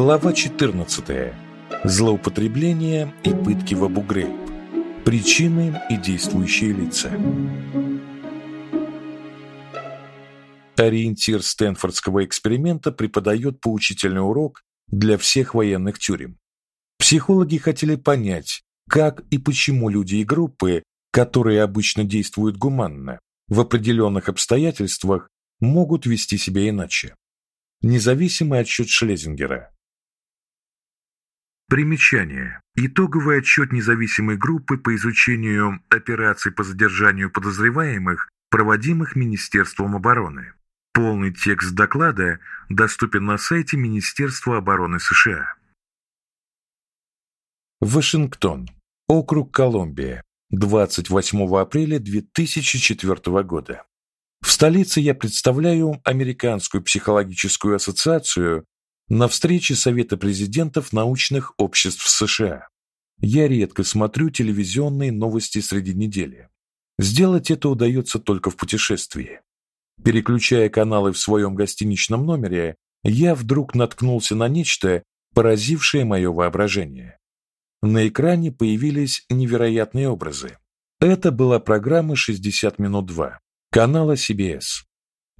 Глава 14. Злоупотребление и пытки в Абу-Грейб. Причины и действующие лица. Ориентир Стэнфордского эксперимента преподает поучительный урок для всех военных тюрем. Психологи хотели понять, как и почему люди и группы, которые обычно действуют гуманно, в определенных обстоятельствах могут вести себя иначе. Независимый отчет Шлезингера. Примечание. Итоговый отчет независимой группы по изучению операций по задержанию подозреваемых, проводимых Министерством обороны. Полный текст доклада доступен на сайте Министерства обороны США. Вашингтон. Округ Колумбия. 28 апреля 2004 года. В столице я представляю Американскую психологическую ассоциацию на встрече Совета президентов научных обществ США. Я редко смотрю телевизионные новости среди недели. Сделать это удается только в путешествии. Переключая каналы в своем гостиничном номере, я вдруг наткнулся на нечто, поразившее мое воображение. На экране появились невероятные образы. Это была программа 60 минут 2 канала CBS.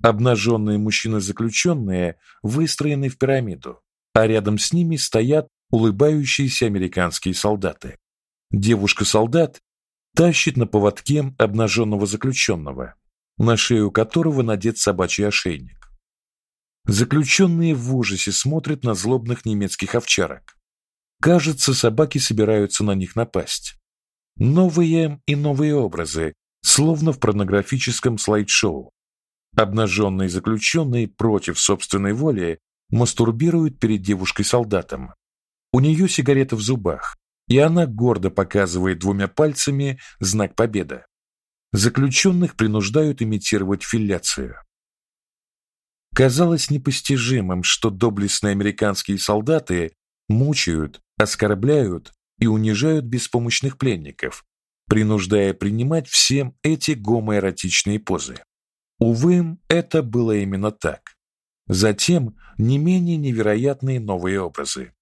Обнаженные мужчины-заключенные выстроены в пирамиду, а рядом с ними стоят улыбающиеся американские солдаты. Девушка-солдат тащит на поводке обнаженного заключенного, на шею которого надет собачий ошейник. Заключенные в ужасе смотрят на злобных немецких овчарок. Кажется, собаки собираются на них напасть. Новые и новые образы, словно в порнографическом слайд-шоу. Обнаженные заключенные против собственной воли мастурбируют перед девушкой-солдатом. У нее сигарета в зубах, и она гордо показывает двумя пальцами знак победы. Заключенных принуждают имитировать филляцию. Казалось непостижимым, что доблестные американские солдаты мучают, оскорбляют и унижают беспомощных пленников, принуждая принимать все эти гомоэротичные позы. Увы, это было именно так. Затем не менее невероятные новые образы.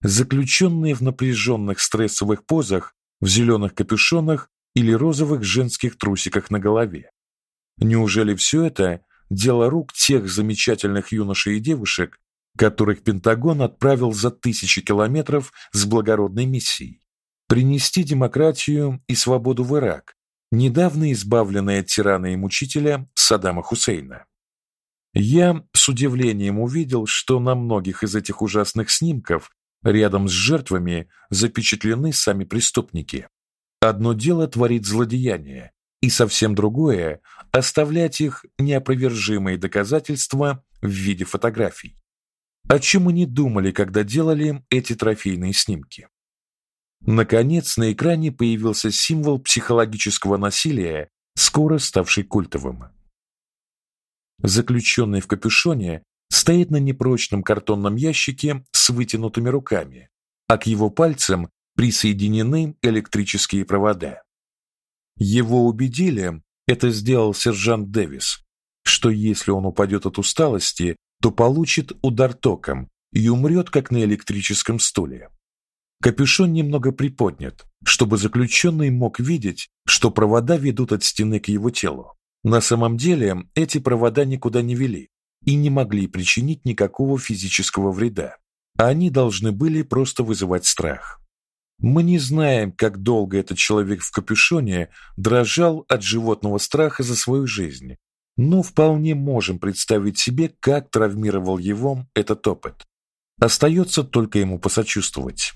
Заключенные в напряженных стрессовых позах, в зеленых капюшонах или розовых женских трусиках на голове. Неужели все это дело рук тех замечательных юношей и девушек, которых Пентагон отправил за тысячи километров с благородной миссией принести демократию и свободу в Ирак, недавно избавленный от тирана и мучителя Саддама Хусейна. Я с удивлением увидел, что на многих из этих ужасных снимков рядом с жертвами запечатлены сами преступники. Одно дело творить злодеяния, и совсем другое оставлять их неопровержимые доказательства в виде фотографий. О чем мы не думали, когда делали эти трофейные снимки? Наконец, на экране появился символ психологического насилия, скоро ставший культовым. Заключенный в капюшоне стоит на непрочном картонном ящике с вытянутыми руками, а к его пальцам присоединены электрические провода. Его убедили, это сделал сержант Дэвис, что если он упадет от усталости, то получит удар током и умрет как на электрическом стуле. Капюшон немного приподнят, чтобы заключенный мог видеть, что провода ведут от стены к его телу. На самом деле, эти провода никуда не вели и не могли причинить никакого физического вреда. Они должны были просто вызывать страх. Мы не знаем, как долго этот человек в капюшоне дрожал от животного страха за свою жизнь, но вполне можем представить себе, как травмировал его этот опыт. Остается только ему посочувствовать.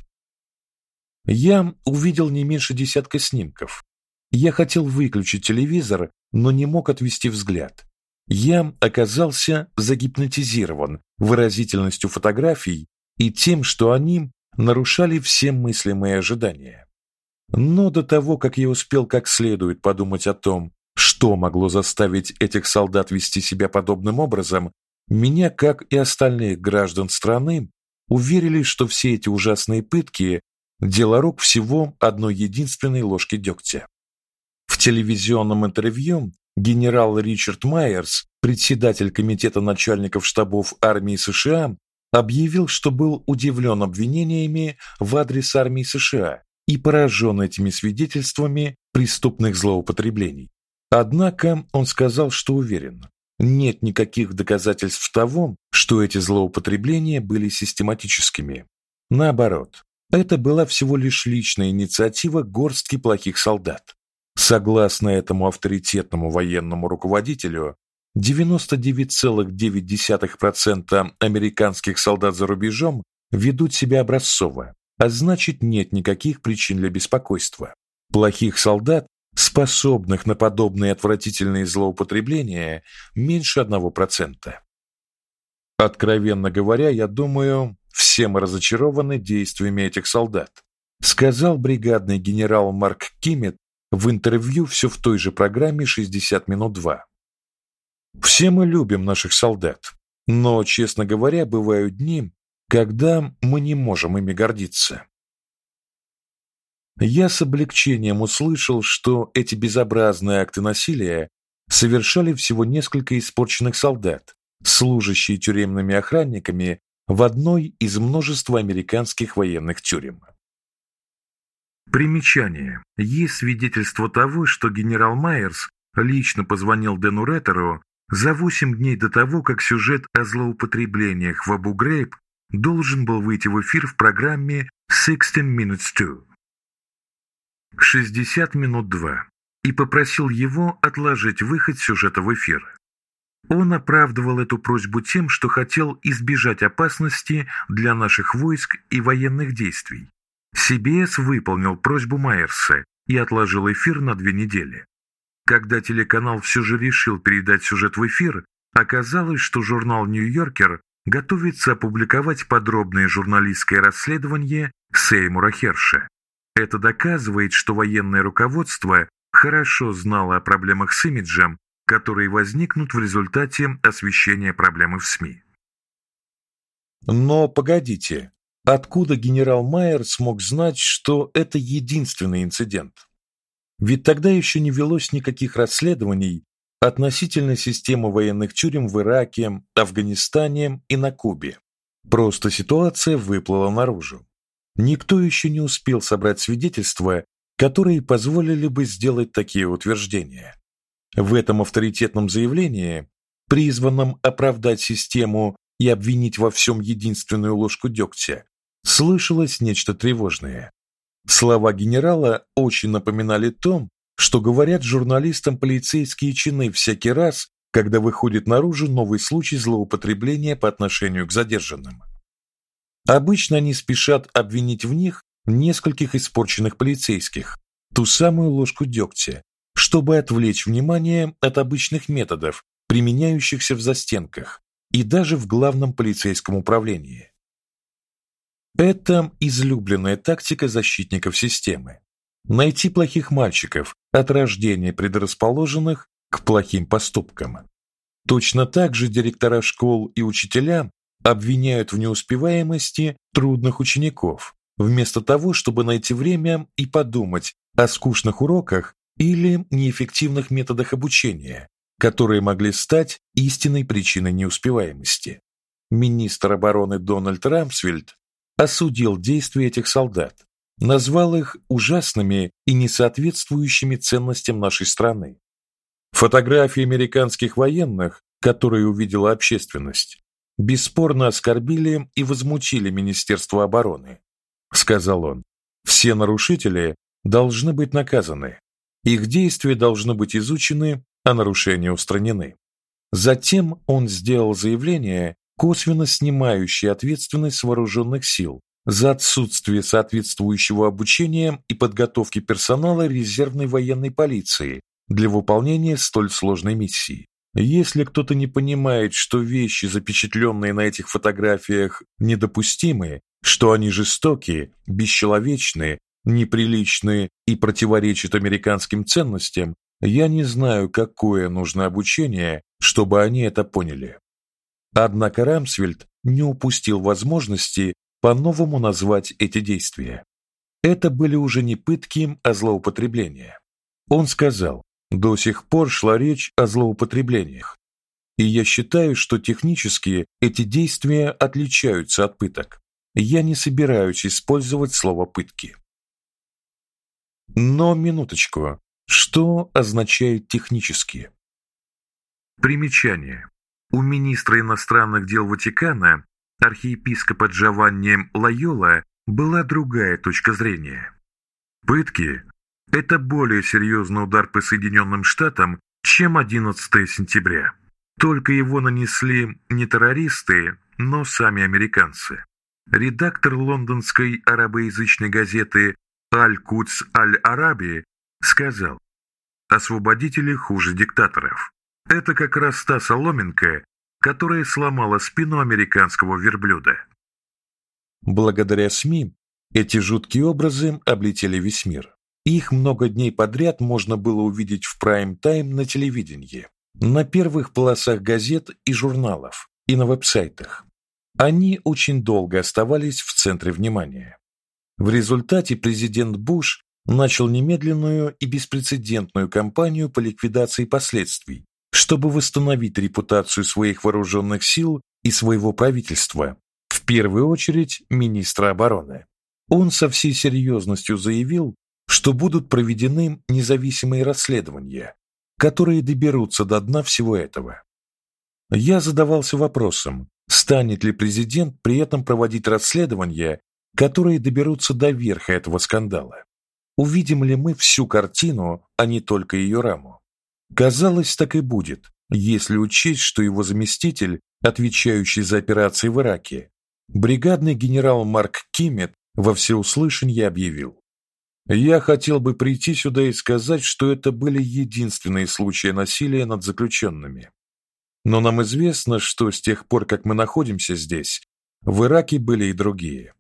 Я увидел не меньше десятка снимков. Я хотел выключить телевизор, но не мог отвести взгляд. Я оказался загипнотизирован выразительностью фотографий и тем, что они нарушали все мыслимые ожидания. Но до того, как я успел как следует подумать о том, что могло заставить этих солдат вести себя подобным образом, меня, как и остальных граждан страны, уверили, что все эти ужасные пытки Дело рук всего одной единственной ложки дегтя. В телевизионном интервью генерал Ричард Майерс, председатель комитета начальников штабов армии США, объявил, что был удивлен обвинениями в адрес армии США и поражен этими свидетельствами преступных злоупотреблений. Однако он сказал, что уверен, нет никаких доказательств того, что эти злоупотребления были систематическими. Наоборот, это была всего лишь личная инициатива горстки плохих солдат. Согласно этому авторитетному военному руководителю, 99,9% американских солдат за рубежом ведут себя образцово, а значит, нет никаких причин для беспокойства. Плохих солдат, способных на подобные отвратительные злоупотребления, меньше 1%. Откровенно говоря, я думаю, все мы разочарованы действиями этих солдат, сказал бригадный генерал Марк Киммет в интервью все в той же программе 60 минут 2. Все мы любим наших солдат, но, честно говоря, бывают дни, когда мы не можем ими гордиться. Я с облегчением услышал, что эти безобразные акты насилия совершали всего несколько испорченных солдат, служащие тюремными охранниками в одной из множества американских военных тюрем. Примечание. Есть свидетельство того, что генерал Майерс лично позвонил Дену Реттеру за 8 дней до того, как сюжет о злоупотреблениях в Абу-Грейб должен был выйти в эфир в программе 60 Minutes 2. 60 минут 2 и попросил его отложить выход сюжета в эфир. Он оправдывал эту просьбу тем, что хотел избежать опасности для наших войск и военных действий. CBS выполнил просьбу Майерса и отложил эфир на две недели. Когда телеканал все же решил передать сюжет в эфир, оказалось, что журнал «Нью-Йоркер» готовится опубликовать подробное журналистское расследование Сеймура Херша. Это доказывает, что военное руководство хорошо знало о проблемах с имиджем, которые возникнут в результате освещения проблемы в СМИ. Но погодите, откуда генерал Майер смог знать, что это единственный инцидент? Ведь тогда еще не велось никаких расследований относительно системы военных тюрем в Ираке, Афганистане и на Кубе. Просто ситуация выплыла наружу. Никто еще не успел собрать свидетельства, которые позволили бы сделать такие утверждения. В этом авторитетном заявлении, призванном оправдать систему и обвинить во всем единственную ложку дегтя, слышалось нечто тревожное. Слова генерала очень напоминали то, что говорят журналистам полицейские чины всякий раз, когда выходит наружу новый случай злоупотребления по отношению к задержанным. Обычно они спешат обвинить в них нескольких испорченных полицейских, ту самую ложку дегтя, чтобы отвлечь внимание от обычных методов, применяющихся в застенках и даже в главном полицейском управлении. Это излюбленная тактика защитников системы. Найти плохих мальчиков, от рождения предрасположенных к плохим поступкам. Точно так же директора школ и учителя обвиняют в неуспеваемости трудных учеников, вместо того, чтобы найти время и подумать о скучных уроках или неэффективных методах обучения, которые могли стать истинной причиной неуспеваемости. Министр обороны Дональд Рамсфельд осудил действия этих солдат, назвал их ужасными и несоответствующими ценностям нашей страны. Фотографии американских военных, которые увидела общественность, бесспорно оскорбили и возмутили Министерство обороны, сказал он. Все нарушители должны быть наказаны. Их действия должны быть изучены, а нарушения устранены. Затем он сделал заявление, косвенно снимающий ответственность вооруженных сил за отсутствие соответствующего обучения и подготовки персонала резервной военной полиции для выполнения столь сложной миссии. Если кто-то не понимает, что вещи, запечатленные на этих фотографиях, недопустимы, что они жестокие, бесчеловечные, неприличные и противоречат американским ценностям, я не знаю, какое нужно обучение, чтобы они это поняли. Однако Рамсвельд не упустил возможности по-новому назвать эти действия. Это были уже не пытки, а злоупотребления. Он сказал: "До сих пор шла речь о злоупотреблениях. И я считаю, что технически эти действия отличаются от пыток. Я не собираюсь использовать слово пытки. Но минуточку. Что означает технически? Примечание. У министра иностранных дел Ватикана, архиепископа Джованни Лайола, была другая точка зрения. Пытки это более серьезный удар по Соединенным Штатам, чем 11 сентября. Только его нанесли не террористы, но сами американцы. Редактор лондонской арабоязычной газеты Аль-Кудс Аль-Араби сказал, «Освободители хуже диктаторов. Это как раз та соломинка, которая сломала спину американского верблюда». Благодаря СМИ эти жуткие образы облетели весь мир. Их много дней подряд можно было увидеть в прайм-тайм на телевидении, на первых полосах газет и журналов, и на веб-сайтах. Они очень долго оставались в центре внимания. В результате президент Буш начал немедленную и беспрецедентную кампанию по ликвидации последствий, чтобы восстановить репутацию своих вооруженных сил и своего правительства, в первую очередь министра обороны. Он со всей серьезностью заявил, что будут проведены независимые расследования, которые доберутся до дна всего этого. Я задавался вопросом, станет ли президент при этом проводить расследования, которые доберутся до верха этого скандала. Увидим ли мы всю картину, а не только ее раму? Казалось, так и будет, если учесть, что его заместитель, отвечающий за операции в Ираке, бригадный генерал Марк Киммет во всеуслышание объявил: я хотел бы прийти сюда и сказать, что это были единственные случаи насилия над заключенными. Но нам известно, что с тех пор, как мы находимся здесь, в Ираке были и другие.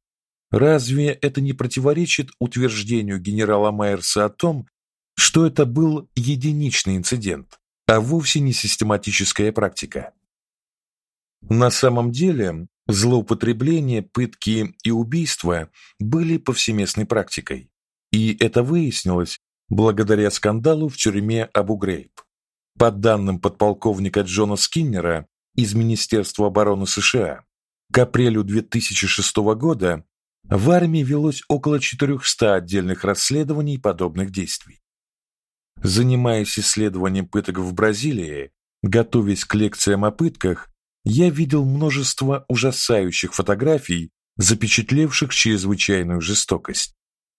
Разве это не противоречит утверждению генерала Майерса о том, что это был единичный инцидент, а вовсе не систематическая практика? На самом деле, злоупотребление, пытки и убийства были повсеместной практикой. И это выяснилось благодаря скандалу в тюрьме Абу-Грейб. По данным подполковника Джона Скиннера из Министерства обороны США, к апрелю 2006 года в армии велось около 400 отдельных расследований подобных действий. Занимаясь исследованием пыток в Бразилии, готовясь к лекциям о пытках, я видел множество ужасающих фотографий, запечатлевших чрезвычайную жестокость.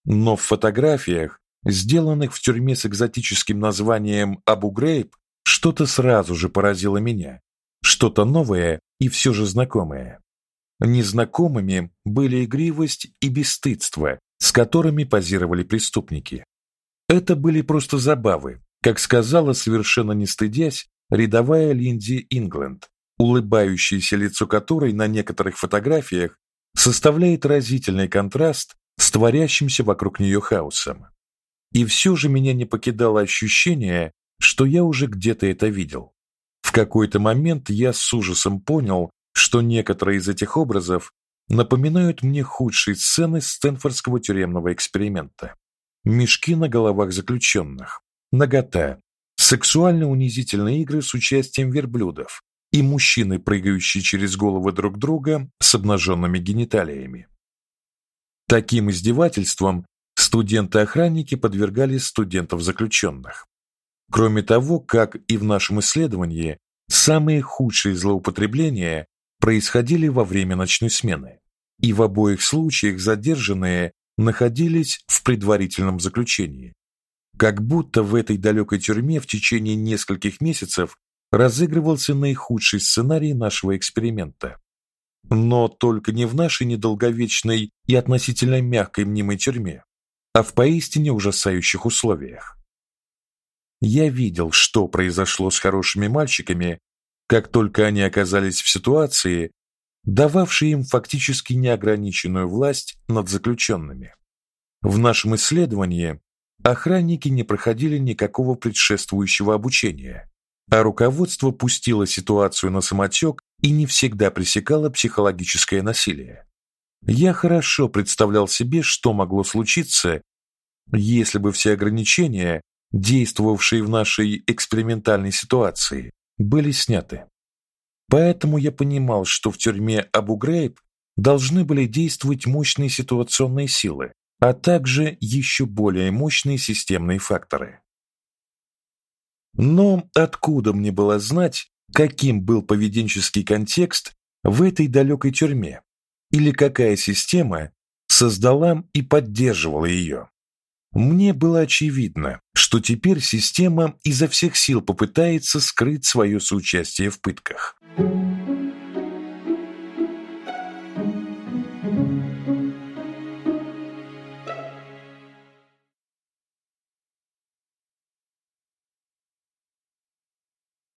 Но в фотографиях, сделанных в тюрьме с экзотическим названием Абу-Грейб, что-то сразу же поразило меня, что-то новое и все же знакомое. Незнакомыми были игривость и бесстыдство, с которыми позировали преступники. Это были просто забавы, как сказала совершенно не стыдясь рядовая Линди Ингленд, улыбающееся лицо которой на некоторых фотографиях составляет разительный контраст с творящимся вокруг нее хаосом. И все же меня не покидало ощущение, что я уже где-то это видел. В какой-то момент я с ужасом понял, что некоторые из этих образов напоминают мне худшие сцены Стэнфордского тюремного эксперимента. Мешки на головах заключенных, нагота, сексуально-унизительные игры с участием верблюдов и мужчины, прыгающие через головы друг друга с обнаженными гениталиями. Таким издевательствам студенты-охранники подвергали студентов-заключенных. Кроме того, как и в нашем исследовании, самые худшие злоупотребления происходили во время ночной смены, и в обоих случаях задержанные находились в предварительном заключении. Как будто в этой далекой тюрьме в течение нескольких месяцев разыгрывался наихудший сценарий нашего эксперимента но только не в нашей недолговечной и относительно мягкой мнимой тюрьме, а в поистине ужасающих условиях. Я видел, что произошло с хорошими мальчиками, как только они оказались в ситуации, дававшей им фактически неограниченную власть над заключенными. В нашем исследовании охранники не проходили никакого предшествующего обучения, а руководство пустило ситуацию на самотек и не всегда пресекало психологическое насилие. Я хорошо представлял себе, что могло случиться, если бы все ограничения, действовавшие в нашей экспериментальной ситуации, были сняты. Поэтому я понимал, что в тюрьме Абу-Грейб должны были действовать мощные ситуационные силы, а также еще более мощные системные факторы. Но откуда мне было знать, каким был поведенческий контекст в этой далекой тюрьме или какая система создала и поддерживала ее? Мне было очевидно, что теперь система изо всех сил попытается скрыть свое соучастие в пытках.